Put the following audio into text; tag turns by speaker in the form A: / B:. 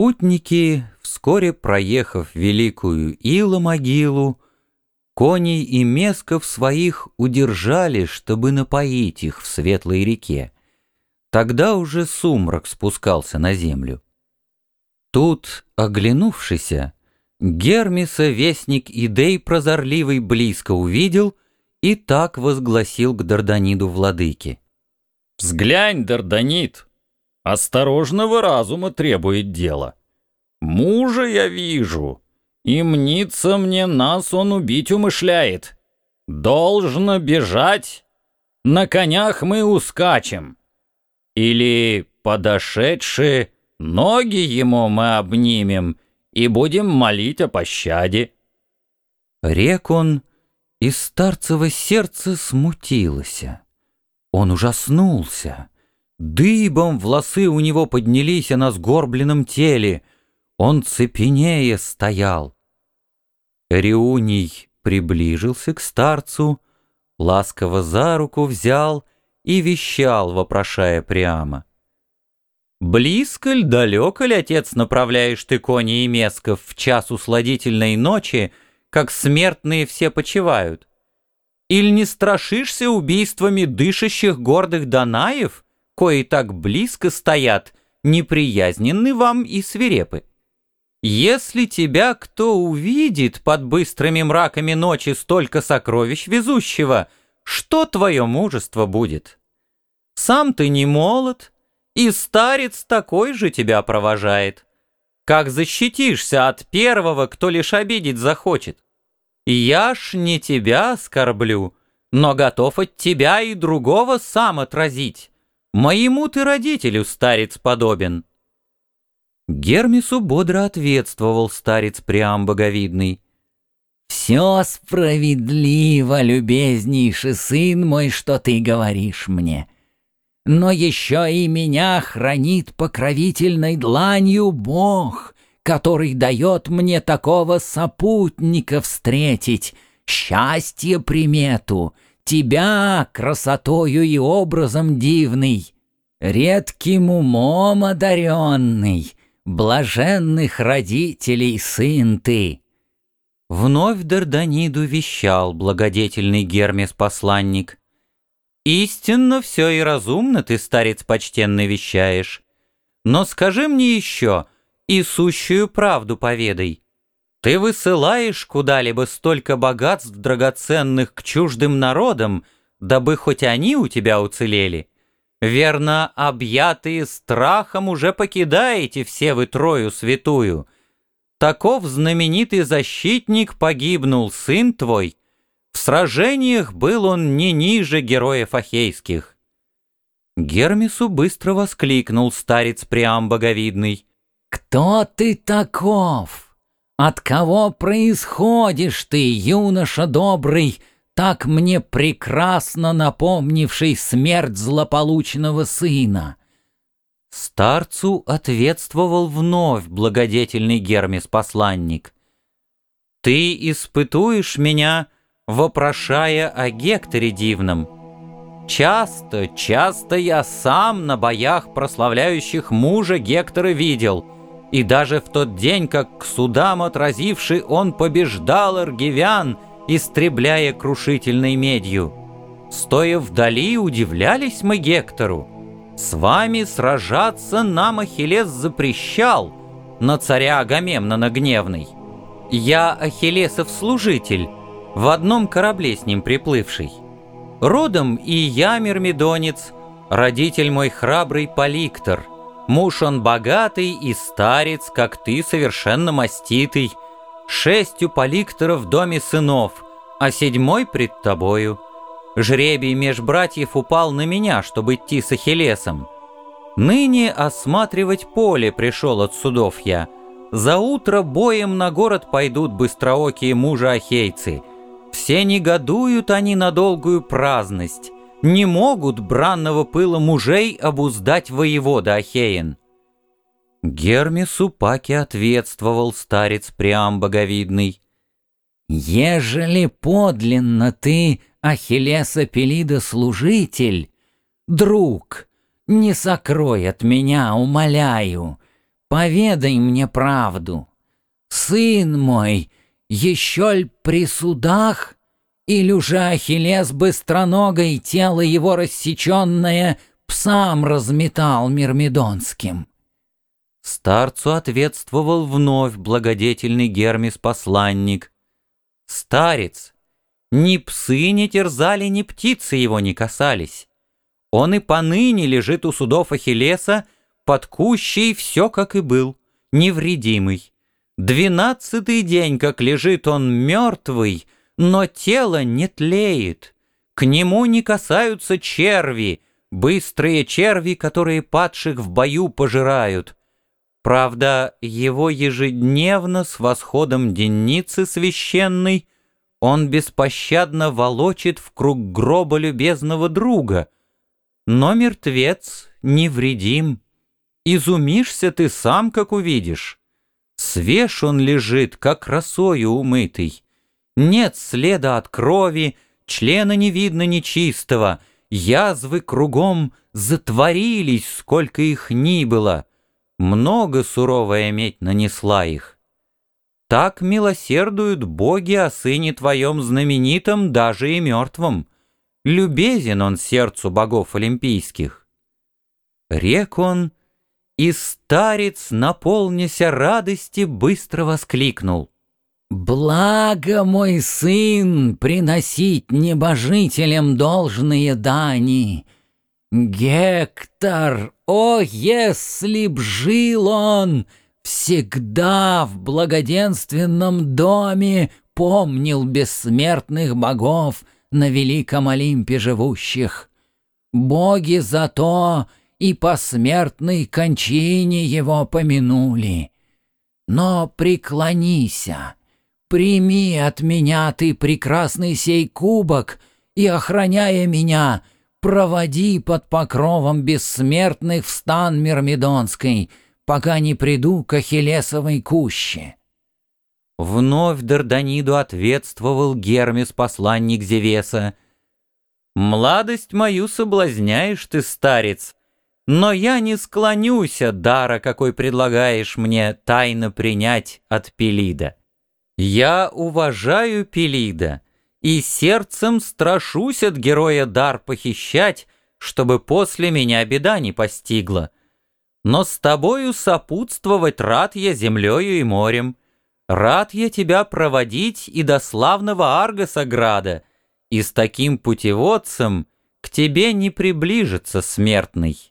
A: Путники, вскоре проехав великую Ила-могилу, коней и месков своих удержали, чтобы напоить их в светлой реке. Тогда уже сумрак спускался на землю. Тут, оглянувшийся, Гермеса вестник Идей прозорливый близко увидел и так возгласил к Дарданиду владыке.
B: «Взглянь, Дарданид, осторожного разума требует дело. Мужа я вижу, и мнится мне нас он убить умышляет. Должно бежать, на конях мы ускачем. Или, подошедшие, ноги ему мы обнимем и будем молить о пощаде.
A: Рек он, и старцево сердце смутилось. Он ужаснулся. Дыбом волосы у него поднялись на сгорбленном теле. Он цепенея стоял. Риуний приближился к старцу, ласково за руку взял и вещал, вопрошая прямо. «Близко ль, далеко ли, отец, направляешь ты кони и месков в час усладительной ночи, как смертные все почивают? Или не страшишься убийствами дышащих гордых Данаев, кои так близко стоят, неприязненны вам и свирепы? Если тебя кто увидит под быстрыми мраками ночи столько сокровищ везущего, что твое мужество будет? Сам ты не молод, и старец такой же тебя провожает. Как защитишься от первого, кто лишь обидеть захочет? Я ж не тебя оскорблю, но готов от тебя и другого сам отразить. Моему ты родителю, старец, подобен». Гермесу бодро ответствовал старец Приам Боговидный.
C: «Все справедливо, любезнейший сын мой, что ты говоришь мне но еще и меня хранит покровительной дланью Бог, который дает мне такого сопутника встретить, счастье примету, тебя красотою и образом дивный, редким умом одаренный, блаженных родителей сын ты».
A: Вновь Дарданиду вещал благодетельный Гермес-посланник. Истинно все и разумно ты, старец почтенный, вещаешь. Но скажи мне еще, и сущую правду поведай. Ты высылаешь куда-либо столько богатств драгоценных к чуждым народам, дабы хоть они у тебя уцелели. Верно, объятые страхом уже покидаете все вы трою святую. Таков знаменитый защитник погибнул сын твой, в сражениях был он не ниже героев ахейских. Гермесу быстро воскликнул старец Приам Боговидный.
C: «Кто ты таков? От кого происходишь ты, юноша добрый, так мне прекрасно напомнивший смерть злополучного сына?»
A: Старцу ответствовал вновь благодетельный Гермес-посланник. «Ты испытуешь меня, — вопрошая о Гекторе дивном. Часто, часто я сам на боях, прославляющих мужа Гектора, видел, и даже в тот день, как к судам отразивший он побеждал аргивян, истребляя крушительной медью. Стоя вдали, удивлялись мы Гектору. С вами сражаться нам Ахиллес запрещал, на царя Агамемнона гневный. Я Ахиллесов служитель, в одном корабле с ним приплывший. Родом и я, Мирмидонец, родитель мой храбрый Поликтор. Муж он богатый и старец, как ты, совершенно маститый. Шестью Поликторов в доме сынов, а седьмой пред тобою. Жребий меж братьев упал на меня, чтобы идти с Ахиллесом. Ныне осматривать поле пришел от судов я. За утро боем на город пойдут быстроокие мужа ахейцы — все негодуют они на долгую праздность, не могут бранного пыла мужей обуздать воевода Ахеин. Гермесу Паки ответствовал старец Приам Боговидный.
C: «Ежели подлинно ты, Ахиллеса Пелида, служитель, друг, не сокрой от меня, умоляю, поведай мне правду. Сын мой, еще ль при судах, уже Ахиллес быстроногой тело его рассеченное псам разметал мирмидонским?
A: Старцу ответствовал вновь благодетельный Гермес-посланник. «Старец, ни псы не терзали, ни птицы его не касались. Он и поныне лежит у судов Ахиллеса, под кущей все как и был, невредимый. Двенадцатый день, как лежит он мертвый, но тело не тлеет. К нему не касаются черви, быстрые черви, которые падших в бою пожирают. Правда, его ежедневно с восходом денницы священной он беспощадно волочит в круг гроба любезного друга. Но мертвец невредим. Изумишься ты сам, как увидишь. Свеж он лежит, как росою умытый. Нет следа от крови, члена не видно нечистого, язвы кругом затворились, сколько их ни было. Много суровая медь нанесла их. Так милосердуют боги о сыне твоем знаменитом, даже и мертвом. Любезен он сердцу богов олимпийских. Рек он, и старец, наполняся радости, быстро воскликнул.
C: «Благо, мой сын, приносить небожителям должные дани! Гектор, о, если б жил он, всегда в благоденственном доме помнил бессмертных богов на великом Олимпе живущих! Боги зато и по смертной кончине его помянули. Но преклонися, прими от меня ты прекрасный сей кубок и, охраняя меня, проводи под покровом бессмертных в стан Мирмидонской, пока не приду к Ахиллесовой куще».
A: Вновь Дарданиду ответствовал Гермес, посланник Зевеса. «Младость мою соблазняешь ты, старец, но я не склонюсь дара, какой предлагаешь мне тайно принять от Пелида. Я уважаю Пелида и сердцем страшусь от героя дар похищать, чтобы после меня беда не постигла. Но с тобою сопутствовать рад я землею и морем. Рад я тебя проводить и до славного Аргоса града, и с таким путеводцем к тебе не приближится смертный.